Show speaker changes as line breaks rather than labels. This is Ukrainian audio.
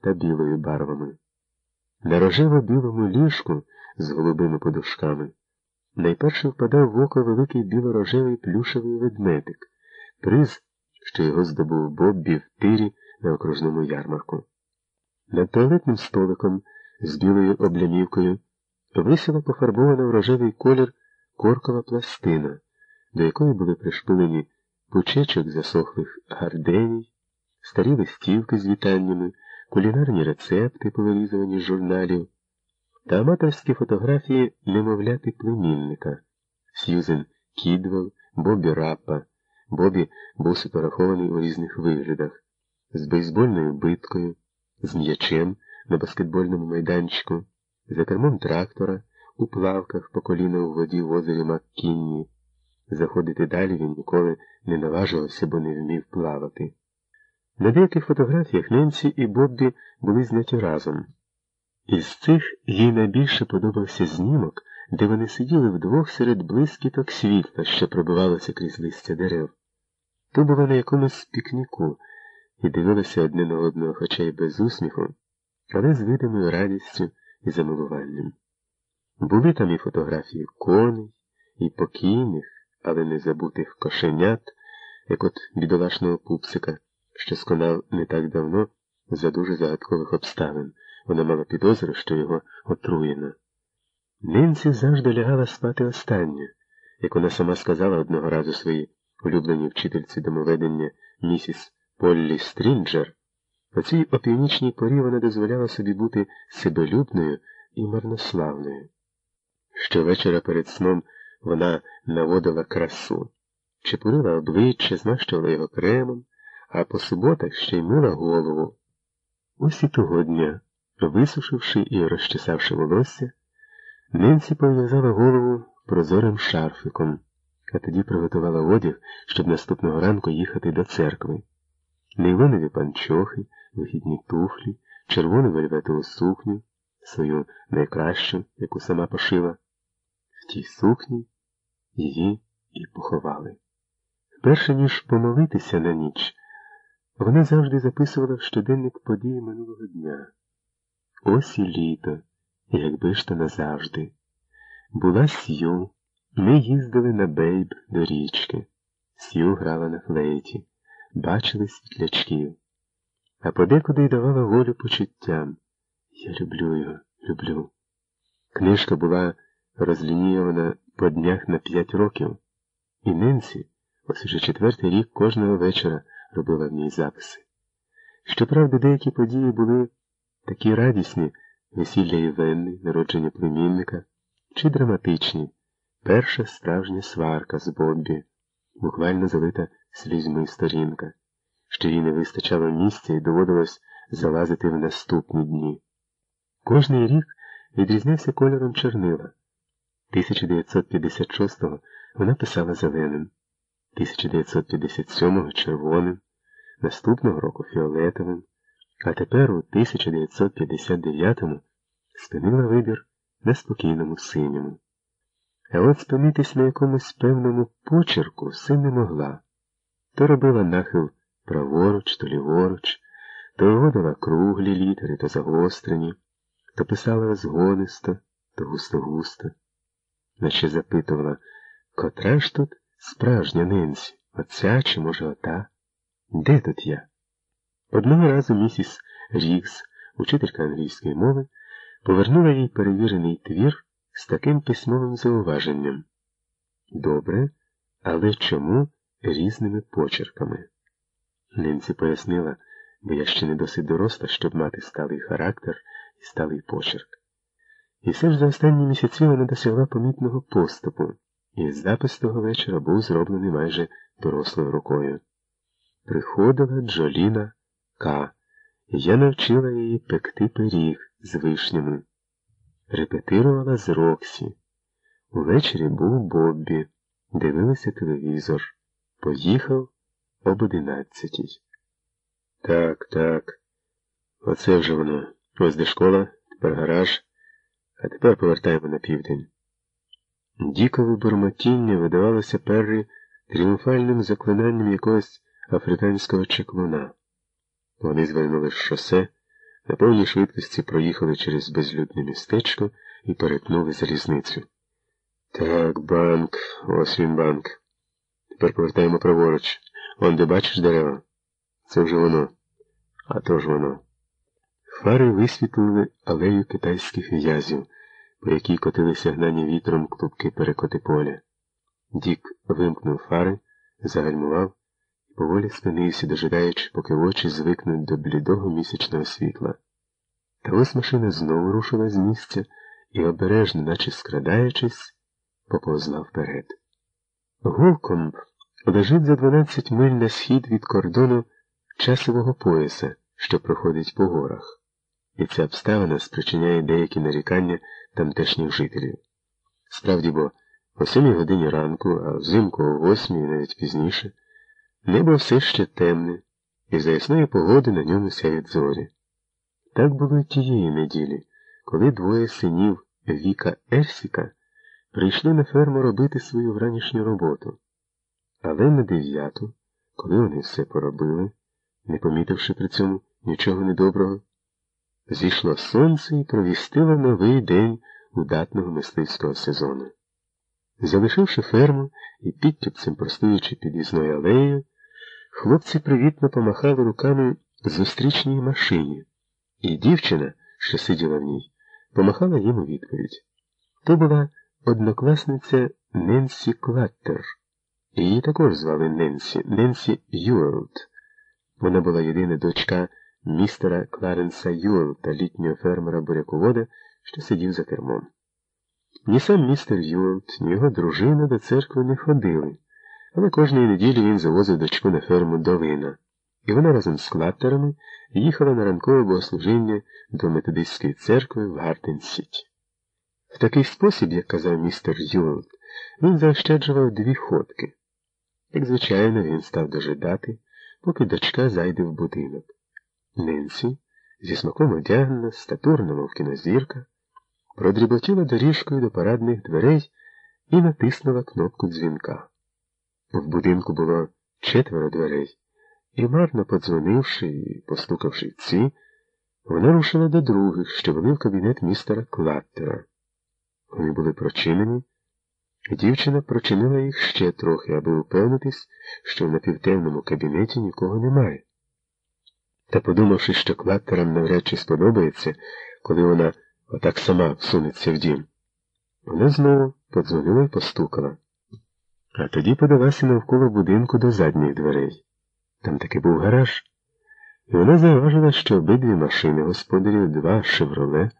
та білою барвами. На рожево-білому ліжку з голубими подушками найперше впадав в око великий біло-рожевий плюшевий ведмедик, приз, що його здобув Боббі в тирі на окружному ярмарку. Над туалетним столиком з білою облямівкою висіла пофарбована в рожевий колір коркова пластина, до якої були пришпилені пучечок засохлих гарденій, старі листівки з вітаннями, кулінарні рецепти, повилізувані з журналів, та аматорські фотографії немовляти племінника Сьюзен Кідвелл, Бобі Раппа. Бобі був сфотографований у різних виглядах, з бейсбольною биткою, з м'ячем на баскетбольному майданчику, за кермом трактора, у плавках по коліна у воді в озері Маккінні. Заходити далі він ніколи не наважувався, бо не вмів плавати. На деяких фотографіях Ненсі і Боббі були зняті разом. Із цих їй найбільше подобався знімок, де вони сиділи вдвох серед блискіток світла, що пробивалося крізь листя дерев. То було на якомусь пікніку і дивилися одне на одного, хоча й без усміху, але з видимою радістю і замилуванням. Були там і фотографії коней, і покійних, але не забутих кошенят, як от бідолашного пупсика, що сконав не так давно за дуже загадкових обставин. Вона мала підозру, що його отруєно. Нинці завжди лягала спати останнє, як вона сама сказала одного разу своїй улюбленій вчительці домоведення місіс Поллі Стрінджер, по цій опівнічній порі вона дозволяла собі бути себелюбною і марнославною. Щовечора перед сном вона наводила красу, чепурила обличчя, змащувала його кремом, а по суботах ще й мила голову. Ось і того дня, висушивши і розчесавши волосся, Ненсі пов'язала голову прозорим шарфиком, а тоді приготувала одяг, щоб наступного ранку їхати до церкви. Нейлонові панчохи, вихідні туфлі, червону вельветову сукню, свою найкращу, яку сама пошила. В тій сукні її і поховали. Перше ніж помолитися на ніч, вона завжди записувала в щоденник події минулого дня. Ось і літо, якби ж то назавжди. Була Сью, ми їздили на бейб до річки. Сью грала на флейті, бачили світлячків, а подекуди й давала волю почуттям. Я люблю його, люблю. Книжка була розлінійована по днях на п'ять років, і Ненсі ось уже четвертий рік кожного вечора робила в ній записи. Щоправда, деякі події були такі радісні весілля Євенни, народження племінника, чи драматичні, перша справжня сварка з Боббі, буквально залита слізьми сторінка, що їй не вистачало місця і доводилось залазити в наступні дні. Кожний рік відрізнявся кольором чорнила. 1956-го вона писала зеленим, 1957-го червоним, наступного року фіолетовим, а тепер у 1959-му спинила вибір на спокійному синьому. А от спинитись на якомусь певному почерку все не могла. То робила нахил праворуч, то ліворуч, то виводила круглі літери, то загострені, то писала розгонисто, то густо-густо наче запитувала, котра ж тут справжня Ненсі, оця чи, може, ота? Де тут я? Одного разу місіс Рікс, учителька англійської мови, повернула їй перевірений твір з таким письмовим зауваженням. Добре, але чому різними почерками? Ненсі пояснила, бо я ще не досить доросла, щоб мати сталий характер і сталий почерк. І все ж за останні місяці вона досягла помітного поступу, і запис того вечора був зроблений майже дорослою рукою. Приходила Джоліна К. я навчила її пекти пиріг з вишнями. Репетирувала з Роксі. Увечері був Боббі, дивилися телевізор. Поїхав об одинадцятій. Так, так. Оце вже воно. Ось де школа, тепер гараж. А тепер повертаємо на південь. Дікове бурмотіння видавалося Перрі тріумфальним заклинанням якогось африканського чеклуна. Вони звернули з шосе, На повній швидкості проїхали через безлюдне містечко і перетнули залізницю. Так, банк, ось він банк. Тепер повертаємо праворуч. Он де бачиш дерева? Це вже воно. А то ж воно. Фари висвітлили алею китайських в'язів, по якій котилися гнані вітром клубки перекоти поля. Дік вимкнув фари, загальмував і поволі спинився, дожидаючи, поки очі звикнуть до блідого місячного світла. Та ось машина знову рушила з місця і, обережно, наче скрадаючись, поповзла вперед. Голкомб лежить за 12 миль на схід від кордону часового пояса, що проходить по горах, і ця обставина спричиняє деякі нарікання тамтешніх жителів. Справді бо, о сьомій годині ранку, а взимку о восьмій, навіть пізніше, небо все ще темне, і за ясної погоди на ньому сяють зорі. Так було й тієї неділі, коли двоє синів Віка Ерсіка прийшли на ферму робити свою вранішню роботу. Але на дев'яту, коли вони все поробили, не помітивши при цьому нічого недоброго, зійшло сонце і провістило новий день удатного мисливського сезону. Залишивши ферму і підтюпцем простуючи під'їзною алеєю, хлопці привітно помахали руками зустрічній машині, і дівчина, що сиділа в ній, помахала їм у відповідь. То була однокласниця Ненсі Клаттер. Її також звали Ненсі, Ненсі Юелт. Вона була єдина дочка містера Кларенса Юелта, літнього фермера буряковода, що сидів за кермом. Ні сам містер Юелт, ні його дружина до церкви не ходили, але кожної неділі він завозив дочку на ферму Долина, і вона разом з клаттерами їхала на ранкове богослужіння до методистської церкви в Гартен-Сіті. В такий спосіб, як казав містер Юелт, він заощаджував дві ходки. Як звичайно, він став дожидати, поки дочка зайде в будинок. Ненсі, зі смаком одягнена, статурна, мов кінозірка, продріботіла доріжкою до парадних дверей і натиснула кнопку дзвінка. В будинку було четверо дверей, і, марно подзвонивши і постукавши ці, вона рушила до других, що вели в кабінет містера Клаттера. Вони були прочинені. Дівчина прочинила їх ще трохи, аби упевнитись, що в напівтемному кабінеті нікого немає. Та, подумавши, що клаттерам навряд чи сподобається, коли вона отак сама всунеться в дім, вона знову подзвонила і постукала. А тоді подалася навколо будинку до задніх дверей. Там таки був гараж, і вона зауважила, що обидві машини господарів, два шевроле,